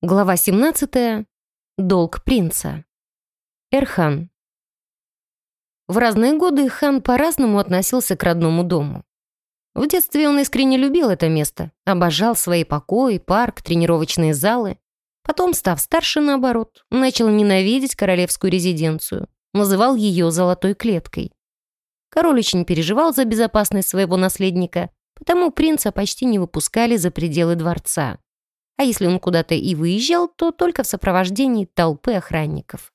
Глава 17. Долг принца. Эрхан. В разные годы хан по-разному относился к родному дому. В детстве он искренне любил это место, обожал свои покои, парк, тренировочные залы. Потом, став старше, наоборот, начал ненавидеть королевскую резиденцию, называл ее «золотой клеткой». Король очень переживал за безопасность своего наследника, потому принца почти не выпускали за пределы дворца а если он куда-то и выезжал, то только в сопровождении толпы охранников.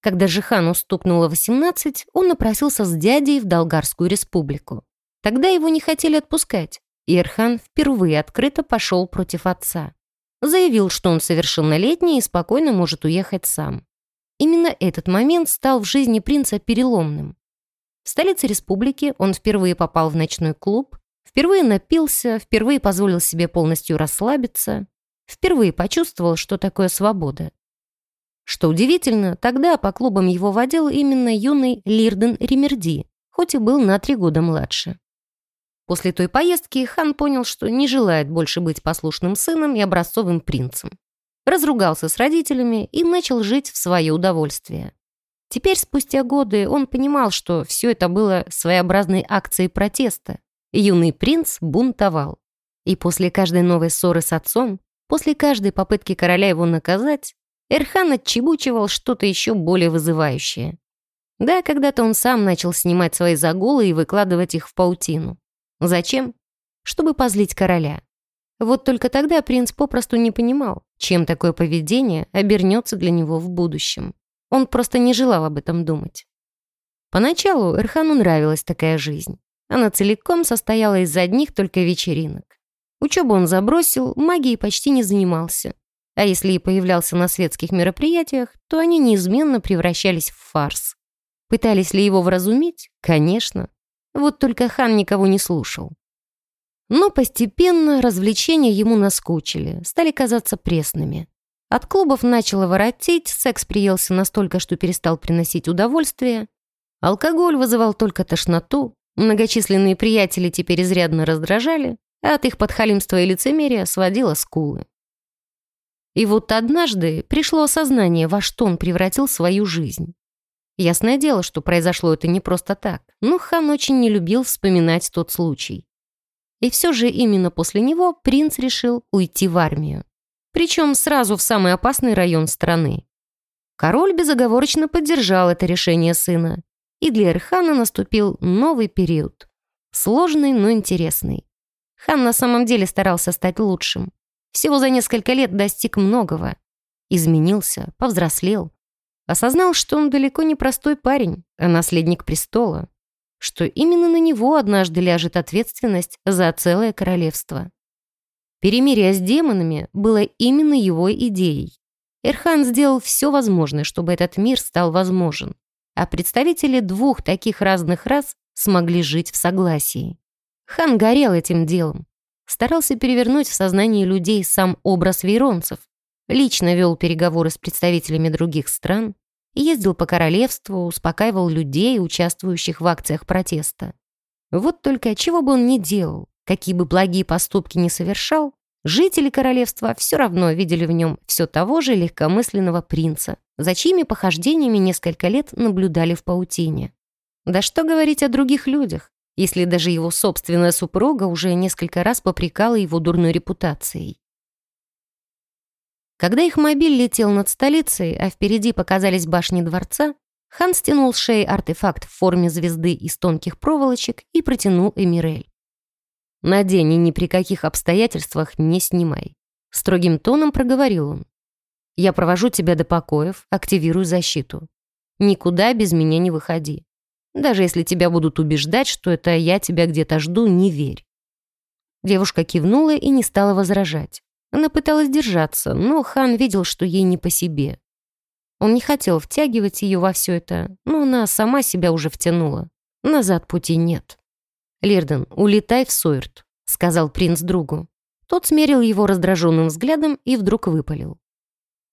Когда же хану стукнуло 18, он напросился с дядей в Долгарскую республику. Тогда его не хотели отпускать, и Эрхан впервые открыто пошел против отца. Заявил, что он совершеннолетний и спокойно может уехать сам. Именно этот момент стал в жизни принца переломным. В столице республики он впервые попал в ночной клуб, Впервые напился, впервые позволил себе полностью расслабиться, впервые почувствовал, что такое свобода. Что удивительно, тогда по клубам его водил именно юный Лирден Ремерди, хоть и был на три года младше. После той поездки хан понял, что не желает больше быть послушным сыном и образцовым принцем. Разругался с родителями и начал жить в свое удовольствие. Теперь, спустя годы, он понимал, что все это было своеобразной акцией протеста, юный принц бунтовал. И после каждой новой ссоры с отцом, после каждой попытки короля его наказать, Эрхан отчебучивал что-то еще более вызывающее. Да, когда-то он сам начал снимать свои загулы и выкладывать их в паутину. Зачем? Чтобы позлить короля. Вот только тогда принц попросту не понимал, чем такое поведение обернется для него в будущем. Он просто не желал об этом думать. Поначалу Эрхану нравилась такая жизнь. Она целиком состояла из одних только вечеринок. Учебу он забросил, магией почти не занимался. А если и появлялся на светских мероприятиях, то они неизменно превращались в фарс. Пытались ли его вразумить? Конечно. Вот только хан никого не слушал. Но постепенно развлечения ему наскучили, стали казаться пресными. От клубов начало воротить, секс приелся настолько, что перестал приносить удовольствие. Алкоголь вызывал только тошноту, Многочисленные приятели теперь изрядно раздражали, а от их подхалимства и лицемерия сводило скулы. И вот однажды пришло осознание, во что он превратил свою жизнь. Ясное дело, что произошло это не просто так, но хан очень не любил вспоминать тот случай. И все же именно после него принц решил уйти в армию. Причем сразу в самый опасный район страны. Король безоговорочно поддержал это решение сына, и для Эрхана наступил новый период. Сложный, но интересный. Хан на самом деле старался стать лучшим. Всего за несколько лет достиг многого. Изменился, повзрослел. Осознал, что он далеко не простой парень, а наследник престола. Что именно на него однажды ляжет ответственность за целое королевство. Перемирие с демонами было именно его идеей. Эрхан сделал все возможное, чтобы этот мир стал возможен а представители двух таких разных рас смогли жить в согласии. Хан горел этим делом. Старался перевернуть в сознании людей сам образ вейронцев, лично вел переговоры с представителями других стран, ездил по королевству, успокаивал людей, участвующих в акциях протеста. Вот только чего бы он ни делал, какие бы благие поступки ни совершал, жители королевства все равно видели в нем все того же легкомысленного принца, за чьими похождениями несколько лет наблюдали в паутине. Да что говорить о других людях, если даже его собственная супруга уже несколько раз попрекала его дурной репутацией. Когда их мобиль летел над столицей, а впереди показались башни дворца, Хан стянул с шеи артефакт в форме звезды из тонких проволочек и протянул Эмирель. «Надень и ни при каких обстоятельствах не снимай», — строгим тоном проговорил он. Я провожу тебя до покоев, активирую защиту. Никуда без меня не выходи. Даже если тебя будут убеждать, что это я тебя где-то жду, не верь». Девушка кивнула и не стала возражать. Она пыталась держаться, но хан видел, что ей не по себе. Он не хотел втягивать ее во все это, но она сама себя уже втянула. Назад пути нет. «Лирден, улетай в Сойрт», — сказал принц другу. Тот смерил его раздраженным взглядом и вдруг выпалил.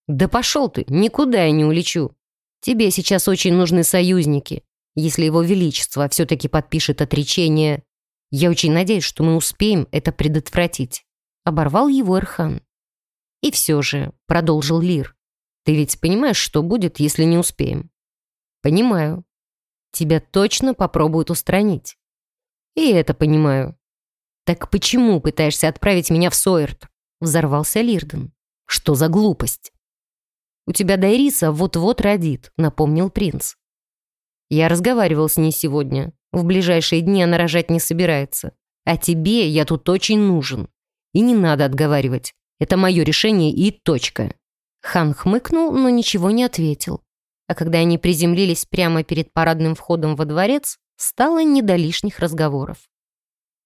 «Да пошел ты, никуда я не улечу. Тебе сейчас очень нужны союзники. Если его величество все-таки подпишет отречение, я очень надеюсь, что мы успеем это предотвратить». Оборвал его Эрхан. «И все же», — продолжил Лир, «ты ведь понимаешь, что будет, если не успеем?» «Понимаю. Тебя точно попробуют устранить». «И это понимаю». «Так почему пытаешься отправить меня в Сойерт?» — взорвался Лирден. «Что за глупость?» «У тебя Дайриса вот-вот родит», — напомнил принц. «Я разговаривал с ней сегодня. В ближайшие дни она рожать не собирается. А тебе я тут очень нужен. И не надо отговаривать. Это мое решение и точка». Хан хмыкнул, но ничего не ответил. А когда они приземлились прямо перед парадным входом во дворец, стало не до лишних разговоров.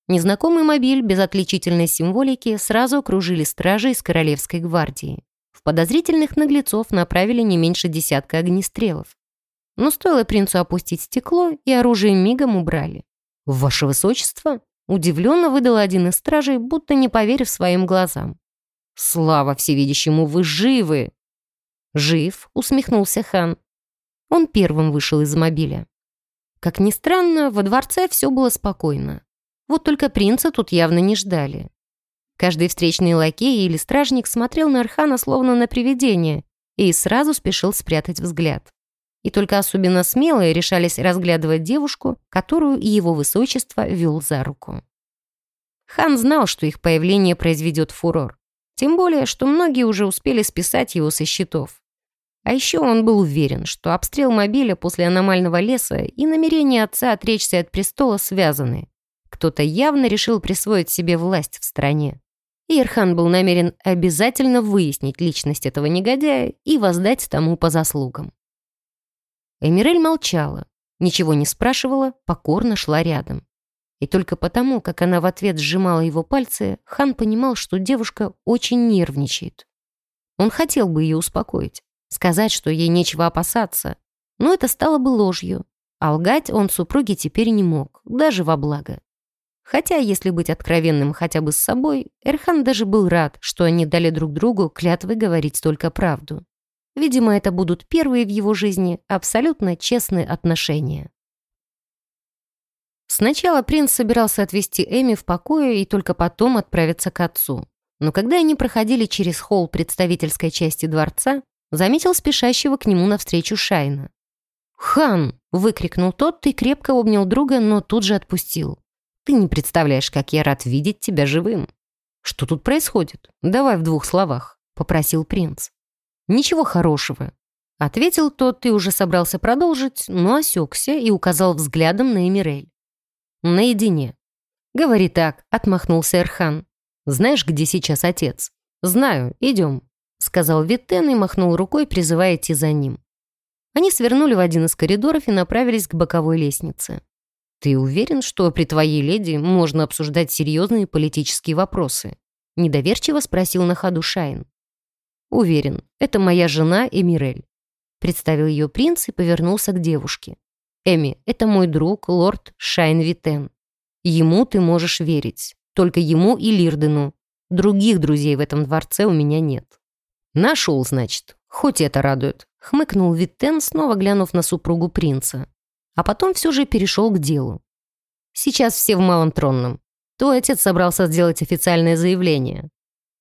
Незнакомый мобиль без отличительной символики сразу окружили стражи из Королевской гвардии. В подозрительных наглецов направили не меньше десятка огнестрелов. Но стоило принцу опустить стекло, и оружие мигом убрали. «Ваше высочество?» – удивленно выдал один из стражей, будто не поверив своим глазам. «Слава всевидящему, вы живы!» «Жив», — усмехнулся хан. Он первым вышел из мобиля. Как ни странно, во дворце все было спокойно. Вот только принца тут явно не ждали. Каждый встречный лакей или стражник смотрел на Архана словно на привидение и сразу спешил спрятать взгляд. И только особенно смелые решались разглядывать девушку, которую его высочество вел за руку. Хан знал, что их появление произведет фурор. Тем более, что многие уже успели списать его со счетов. А еще он был уверен, что обстрел мобиля после аномального леса и намерение отца отречься от престола связаны. Кто-то явно решил присвоить себе власть в стране. И Ирхан был намерен обязательно выяснить личность этого негодяя и воздать тому по заслугам. Эмирель молчала, ничего не спрашивала, покорно шла рядом. И только потому, как она в ответ сжимала его пальцы, хан понимал, что девушка очень нервничает. Он хотел бы ее успокоить, сказать, что ей нечего опасаться, но это стало бы ложью, а лгать он супруге теперь не мог, даже во благо. Хотя, если быть откровенным хотя бы с собой, Эрхан даже был рад, что они дали друг другу клятвы говорить только правду. Видимо, это будут первые в его жизни абсолютно честные отношения. Сначала принц собирался отвезти Эми в покое и только потом отправиться к отцу. Но когда они проходили через холл представительской части дворца, заметил спешащего к нему навстречу Шайна. «Хан!» — выкрикнул тот и крепко обнял друга, но тут же отпустил. Ты не представляешь, как я рад видеть тебя живым. Что тут происходит? Давай в двух словах, попросил принц. Ничего хорошего. Ответил тот и уже собрался продолжить, но осекся и указал взглядом на Эмирель. Наедине. Говори так, отмахнулся Эрхан. Знаешь, где сейчас отец? Знаю, идем, сказал Виттен и махнул рукой, призывая идти за ним. Они свернули в один из коридоров и направились к боковой лестнице. «Ты уверен, что при твоей леди можно обсуждать серьезные политические вопросы?» Недоверчиво спросил на ходу Шайн. «Уверен, это моя жена Эмирель». Представил ее принц и повернулся к девушке. «Эми, это мой друг, лорд Шайн Витен. Ему ты можешь верить. Только ему и Лирдену. Других друзей в этом дворце у меня нет». «Нашел, значит. Хоть это радует», — хмыкнул Витен, снова глянув на супругу принца а потом все же перешел к делу. Сейчас все в малом тронном. Твой отец собрался сделать официальное заявление.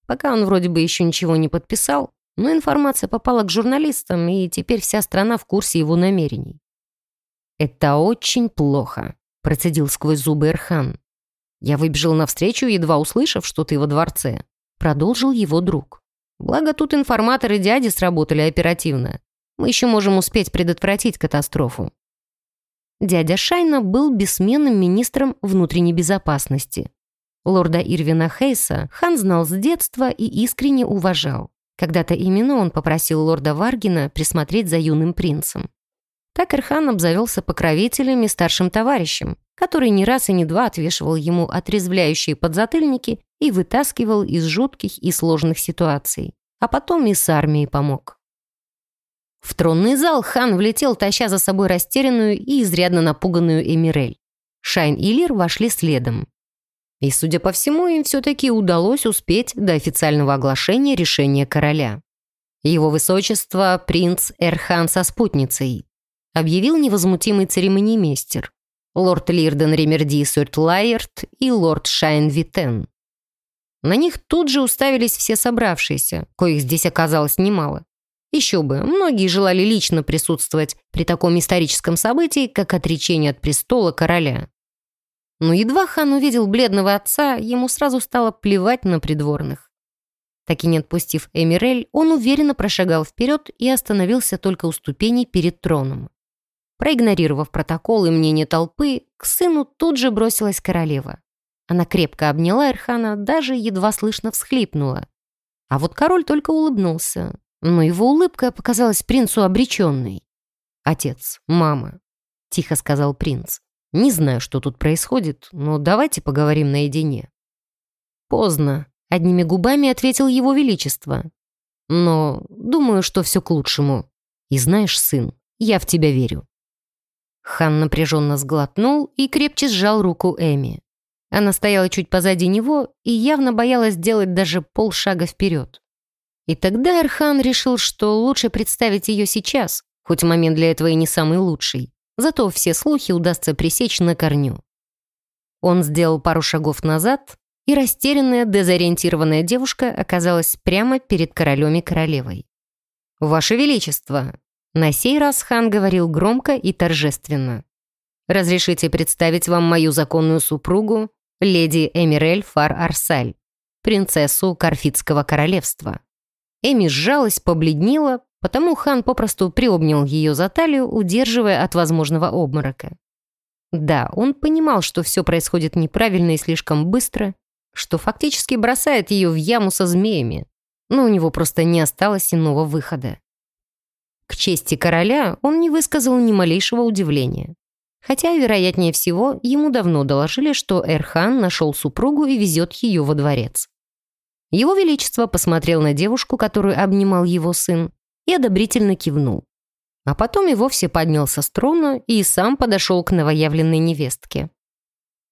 Пока он вроде бы еще ничего не подписал, но информация попала к журналистам, и теперь вся страна в курсе его намерений. «Это очень плохо», — процедил сквозь зубы Эрхан. «Я выбежал навстречу, едва услышав, что ты во дворце», — продолжил его друг. «Благо тут информаторы дяди сработали оперативно. Мы еще можем успеть предотвратить катастрофу. Дядя Шайна был бессменным министром внутренней безопасности. Лорда Ирвина Хейса хан знал с детства и искренне уважал. Когда-то именно он попросил лорда Варгина присмотреть за юным принцем. Так Ирхан обзавелся покровителем и старшим товарищем, который не раз и не два отвешивал ему отрезвляющие подзатыльники и вытаскивал из жутких и сложных ситуаций. А потом и с армией помог. В тронный зал хан влетел, таща за собой растерянную и изрядно напуганную Эмирель. Шайн и Лир вошли следом. И, судя по всему, им все-таки удалось успеть до официального оглашения решения короля. Его высочество принц Эрхан со спутницей объявил невозмутимый церемонимейстер, лорд Лирден Ремерди Сюртлайерт и лорд Шайн Витен. На них тут же уставились все собравшиеся, коих здесь оказалось немало. Еще бы, многие желали лично присутствовать при таком историческом событии, как отречение от престола короля. Но едва хан увидел бледного отца, ему сразу стало плевать на придворных. Так и не отпустив Эмирель, он уверенно прошагал вперед и остановился только у ступеней перед троном. Проигнорировав протокол и мнение толпы, к сыну тут же бросилась королева. Она крепко обняла Эрхана, даже едва слышно всхлипнула. А вот король только улыбнулся, но его улыбка показалась принцу обреченной. «Отец, мама», — тихо сказал принц, — «не знаю, что тут происходит, но давайте поговорим наедине». «Поздно», — одними губами ответил его величество. «Но думаю, что все к лучшему. И знаешь, сын, я в тебя верю». Хан напряженно сглотнул и крепче сжал руку Эми. Она стояла чуть позади него и явно боялась сделать даже полшага вперед. И тогда Эрхан решил, что лучше представить ее сейчас, хоть момент для этого и не самый лучший. Зато все слухи удастся пресечь на корню. Он сделал пару шагов назад, и растерянная, дезориентированная девушка оказалась прямо перед королем и королевой. «Ваше Величество!» На сей раз хан говорил громко и торжественно. «Разрешите представить вам мою законную супругу, леди Эмирель Фар-Арсаль, принцессу Карфитского королевства. Эми сжалась, побледнела, потому хан попросту приобнял ее за талию, удерживая от возможного обморока. Да, он понимал, что все происходит неправильно и слишком быстро, что фактически бросает ее в яму со змеями, но у него просто не осталось иного выхода. К чести короля он не высказал ни малейшего удивления. Хотя, вероятнее всего, ему давно доложили, что Эрхан нашел супругу и везет ее во дворец. Его Величество посмотрел на девушку, которую обнимал его сын, и одобрительно кивнул. А потом и вовсе поднялся с трона и сам подошел к новоявленной невестке.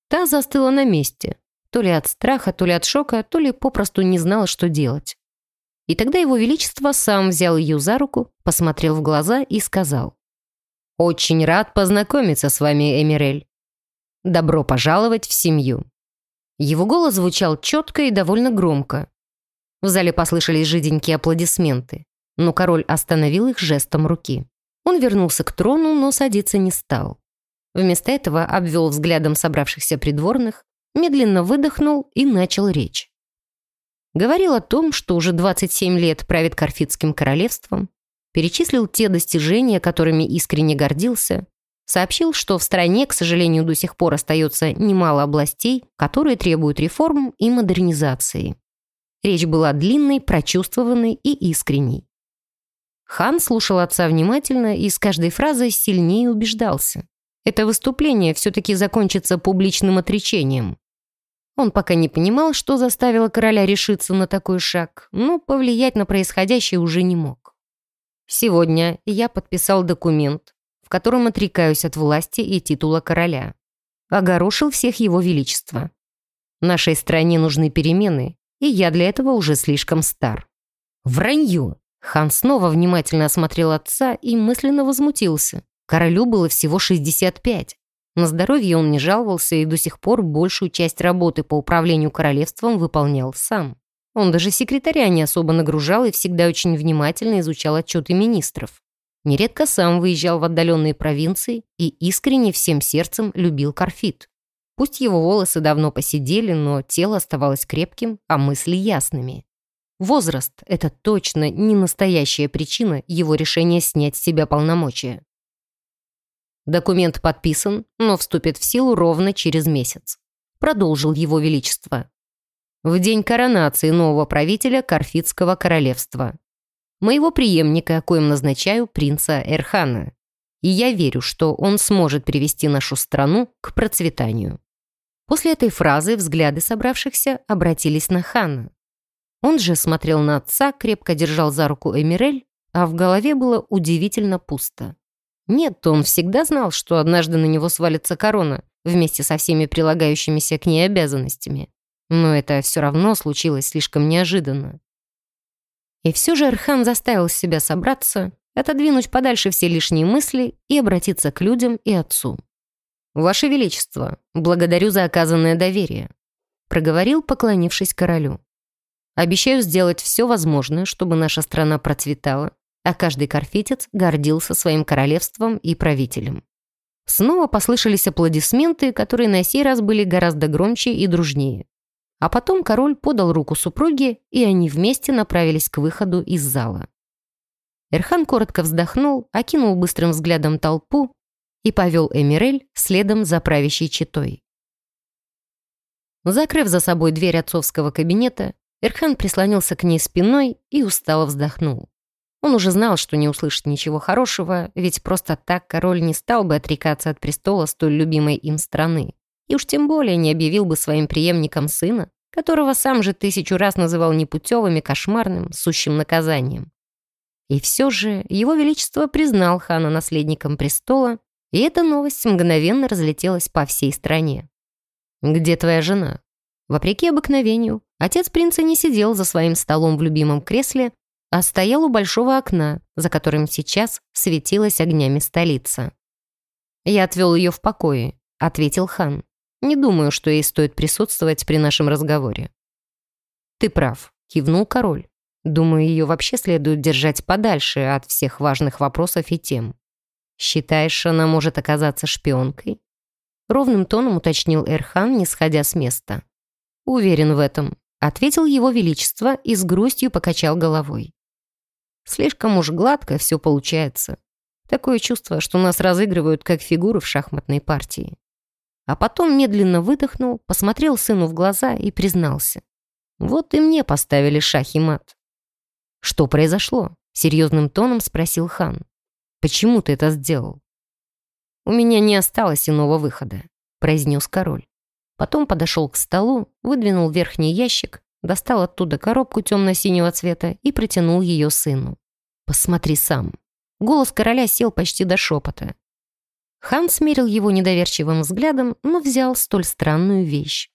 Та застыла на месте, то ли от страха, то ли от шока, то ли попросту не знала, что делать. И тогда его величество сам взял ее за руку, посмотрел в глаза и сказал. «Очень рад познакомиться с вами, Эмирель. Добро пожаловать в семью». Его голос звучал четко и довольно громко. В зале послышались жиденькие аплодисменты, но король остановил их жестом руки. Он вернулся к трону, но садиться не стал. Вместо этого обвел взглядом собравшихся придворных, медленно выдохнул и начал речь. Говорил о том, что уже 27 лет правит Карфитским королевством, перечислил те достижения, которыми искренне гордился, сообщил, что в стране, к сожалению, до сих пор остается немало областей, которые требуют реформ и модернизации. Речь была длинной, прочувствованной и искренней. Хан слушал отца внимательно и с каждой фразой сильнее убеждался. Это выступление все-таки закончится публичным отречением. Он пока не понимал, что заставило короля решиться на такой шаг, но повлиять на происходящее уже не мог. Сегодня я подписал документ, в котором отрекаюсь от власти и титула короля. Огорошил всех его величество. Нашей стране нужны перемены, и я для этого уже слишком стар. Вранье! Хан снова внимательно осмотрел отца и мысленно возмутился. Королю было всего 65. На здоровье он не жаловался и до сих пор большую часть работы по управлению королевством выполнял сам. Он даже секретаря не особо нагружал и всегда очень внимательно изучал отчеты министров. Нередко сам выезжал в отдаленные провинции и искренне всем сердцем любил Карфит. Пусть его волосы давно посидели, но тело оставалось крепким, а мысли ясными. Возраст — это точно не настоящая причина его решения снять с себя полномочия. Документ подписан, но вступит в силу ровно через месяц. Продолжил его величество в день коронации нового правителя Карфитского королевства. Моего преемника, коим назначаю принца Эрхана. И я верю, что он сможет привести нашу страну к процветанию. После этой фразы взгляды собравшихся обратились на хана. Он же смотрел на отца, крепко держал за руку Эмирель, а в голове было удивительно пусто. Нет, он всегда знал, что однажды на него свалится корона, вместе со всеми прилагающимися к ней обязанностями. Но это все равно случилось слишком неожиданно. И все же Архан заставил себя собраться, отодвинуть подальше все лишние мысли и обратиться к людям и отцу. «Ваше Величество, благодарю за оказанное доверие. проговорил, поклонившись королю. «Обещаю сделать все возможное, чтобы наша страна процветала, а каждый корфитец гордился своим королевством и правителем». Снова послышались аплодисменты, которые на сей раз были гораздо громче и дружнее. А потом король подал руку супруге, и они вместе направились к выходу из зала. Эрхан коротко вздохнул, окинул быстрым взглядом толпу и повел Эмирель следом за правящей читой. Закрыв за собой дверь отцовского кабинета, Эрхан прислонился к ней спиной и устало вздохнул. Он уже знал, что не услышит ничего хорошего, ведь просто так король не стал бы отрекаться от престола столь любимой им страны. И уж тем более не объявил бы своим преемником сына, которого сам же тысячу раз называл непутевым и кошмарным, сущим наказанием. И все же его величество признал хана наследником престола, и эта новость мгновенно разлетелась по всей стране. «Где твоя жена?» Вопреки обыкновению, отец принца не сидел за своим столом в любимом кресле, а стоял у большого окна, за которым сейчас светилась огнями столица. «Я отвел ее в покое», — ответил хан. «Не думаю, что ей стоит присутствовать при нашем разговоре». «Ты прав», — кивнул король. «Думаю, ее вообще следует держать подальше от всех важных вопросов и тем. Считаешь, она может оказаться шпионкой?» Ровным тоном уточнил Эрхан, не сходя с места. «Уверен в этом», — ответил его величество и с грустью покачал головой. «Слишком уж гладко все получается. Такое чувство, что нас разыгрывают как фигуры в шахматной партии». А потом медленно выдохнул, посмотрел сыну в глаза и признался. «Вот и мне поставили шах и мат». «Что произошло?» — серьезным тоном спросил хан. «Почему ты это сделал?» «У меня не осталось иного выхода», — произнес король. Потом подошел к столу, выдвинул верхний ящик, достал оттуда коробку темно-синего цвета и протянул ее сыну. «Посмотри сам». Голос короля сел почти до шепота. Хан смерил его недоверчивым взглядом, но взял столь странную вещь.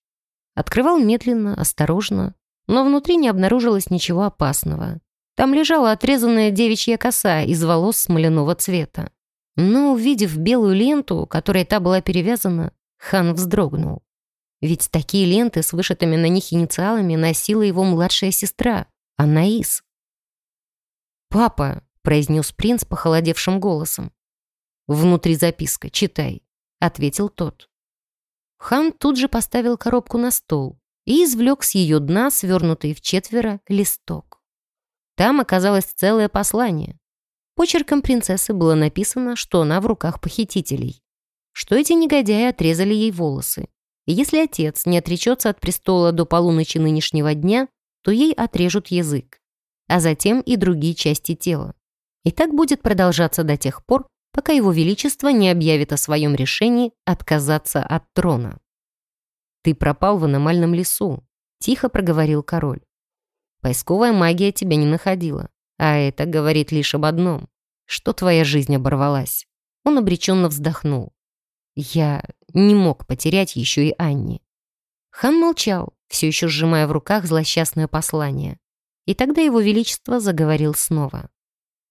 Открывал медленно, осторожно, но внутри не обнаружилось ничего опасного. Там лежала отрезанная девичья коса из волос смоляного цвета. Но, увидев белую ленту, которой та была перевязана, хан вздрогнул. Ведь такие ленты с вышитыми на них инициалами носила его младшая сестра, Анаис. «Папа», — произнес принц похолодевшим голосом. «Внутри записка, читай», — ответил тот. Хан тут же поставил коробку на стол и извлек с ее дна, свернутый в четверо, листок. Там оказалось целое послание, Почерком принцессы было написано, что она в руках похитителей, что эти негодяи отрезали ей волосы. И если отец не отречется от престола до полуночи нынешнего дня, то ей отрежут язык, а затем и другие части тела. И так будет продолжаться до тех пор, пока его величество не объявит о своем решении отказаться от трона. «Ты пропал в аномальном лесу», — тихо проговорил король. «Поисковая магия тебя не находила. А это говорит лишь об одном, что твоя жизнь оборвалась. Он обреченно вздохнул. Я не мог потерять еще и Анни. Хан молчал, все еще сжимая в руках злосчастное послание. И тогда его величество заговорил снова.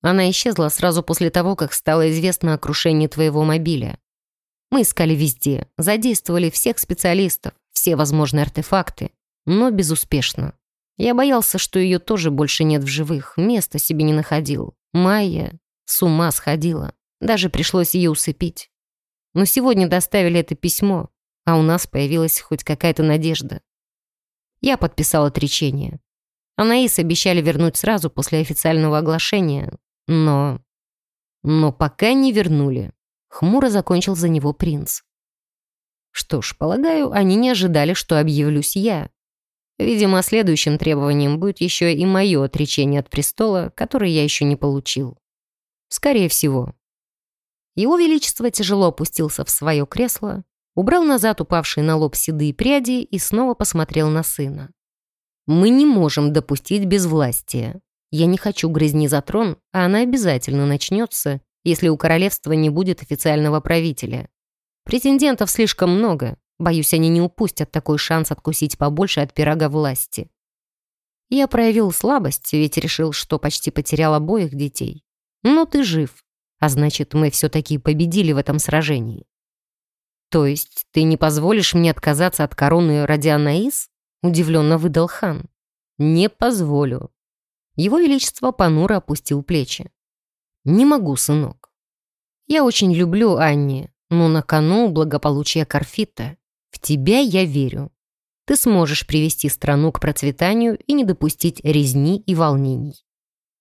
Она исчезла сразу после того, как стало известно о крушении твоего мобиля. Мы искали везде, задействовали всех специалистов, все возможные артефакты, но безуспешно. Я боялся, что ее тоже больше нет в живых, места себе не находил. Майя с ума сходила. Даже пришлось ее усыпить. Но сегодня доставили это письмо, а у нас появилась хоть какая-то надежда. Я подписал отречение. Анаис обещали вернуть сразу после официального оглашения, но... Но пока не вернули. Хмуро закончил за него принц. Что ж, полагаю, они не ожидали, что объявлюсь я. Видимо, следующим требованием будет еще и мое отречение от престола, которое я еще не получил. Скорее всего. Его Величество тяжело опустился в свое кресло, убрал назад упавшие на лоб седые пряди и снова посмотрел на сына. «Мы не можем допустить безвластия. Я не хочу грызни за трон, а она обязательно начнется, если у королевства не будет официального правителя. Претендентов слишком много, Боюсь, они не упустят такой шанс откусить побольше от пирога власти. Я проявил слабость, ведь решил, что почти потерял обоих детей. Но ты жив, а значит, мы все-таки победили в этом сражении. То есть ты не позволишь мне отказаться от короны ради Анаис? удивленно выдал хан. «Не позволю». Его Величество понуро опустил плечи. «Не могу, сынок. Я очень люблю Анни, но на кону благополучие Карфита. В тебя я верю. Ты сможешь привести страну к процветанию и не допустить резни и волнений.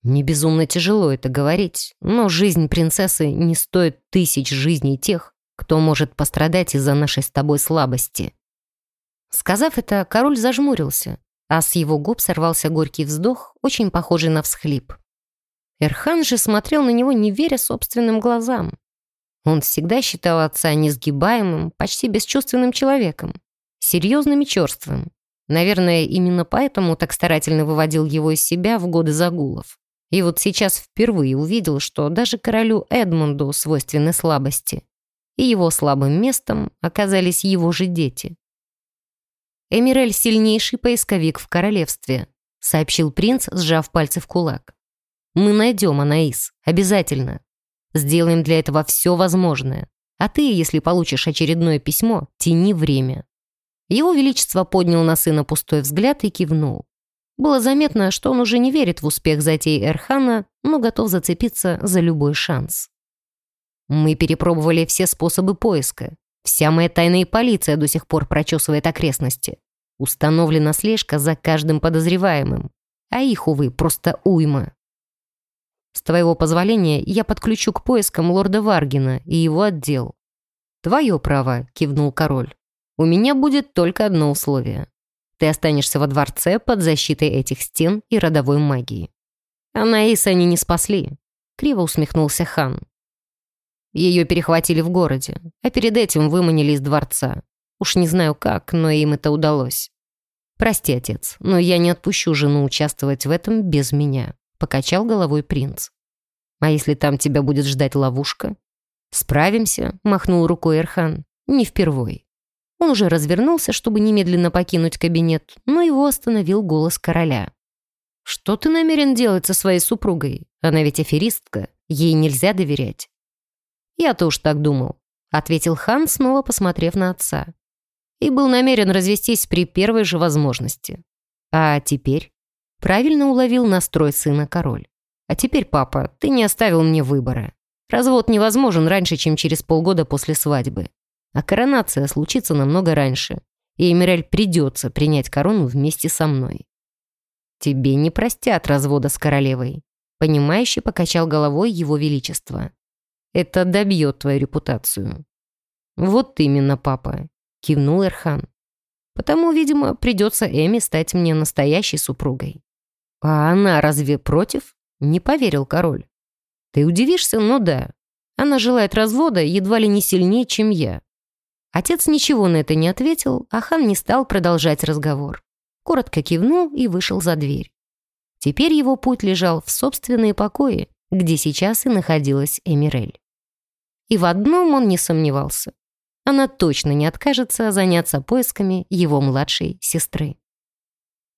Мне безумно тяжело это говорить, но жизнь принцессы не стоит тысяч жизней тех, кто может пострадать из-за нашей с тобой слабости». Сказав это, король зажмурился, а с его губ сорвался горький вздох, очень похожий на всхлип. Эрхан же смотрел на него, не веря собственным глазам. Он всегда считал отца несгибаемым, почти бесчувственным человеком, серьезным и черствым. Наверное, именно поэтому так старательно выводил его из себя в годы загулов. И вот сейчас впервые увидел, что даже королю Эдмунду свойственны слабости. И его слабым местом оказались его же дети. «Эмирель — сильнейший поисковик в королевстве», — сообщил принц, сжав пальцы в кулак. «Мы найдем Анаис, обязательно. Сделаем для этого все возможное. А ты, если получишь очередное письмо, тяни время». Его Величество поднял на сына пустой взгляд и кивнул. Было заметно, что он уже не верит в успех затеи Эрхана, но готов зацепиться за любой шанс. Мы перепробовали все способы поиска. Вся моя тайная полиция до сих пор прочесывает окрестности. Установлена слежка за каждым подозреваемым. А их, увы, просто уйма. С твоего позволения я подключу к поискам лорда Варгина и его отдел. Твое право, кивнул король. У меня будет только одно условие. Ты останешься во дворце под защитой этих стен и родовой магии. Анаис они не спасли. Криво усмехнулся хан. Ее перехватили в городе, а перед этим выманили из дворца. Уж не знаю как, но им это удалось. Прости, отец, но я не отпущу жену участвовать в этом без меня. Покачал головой принц. А если там тебя будет ждать ловушка? Справимся, махнул рукой Эрхан. Не впервой. Он уже развернулся, чтобы немедленно покинуть кабинет, но его остановил голос короля. «Что ты намерен делать со своей супругой? Она ведь аферистка, ей нельзя доверять». «Я-то уж так думал», — ответил хан, снова посмотрев на отца. «И был намерен развестись при первой же возможности. А теперь?» Правильно уловил настрой сына король. «А теперь, папа, ты не оставил мне выбора. Развод невозможен раньше, чем через полгода после свадьбы. А коронация случится намного раньше, и Эмирель придется принять корону вместе со мной. Тебе не простят развода с королевой. Понимающе покачал головой его величество. Это добьет твою репутацию. Вот именно, папа, кивнул Эрхан. Потому, видимо, придется Эми стать мне настоящей супругой. А она разве против? Не поверил король. Ты удивишься, но да. Она желает развода едва ли не сильнее, чем я. Отец ничего на это не ответил, а хан не стал продолжать разговор. Коротко кивнул и вышел за дверь. Теперь его путь лежал в собственные покои, где сейчас и находилась Эмирель. И в одном он не сомневался. Она точно не откажется заняться поисками его младшей сестры.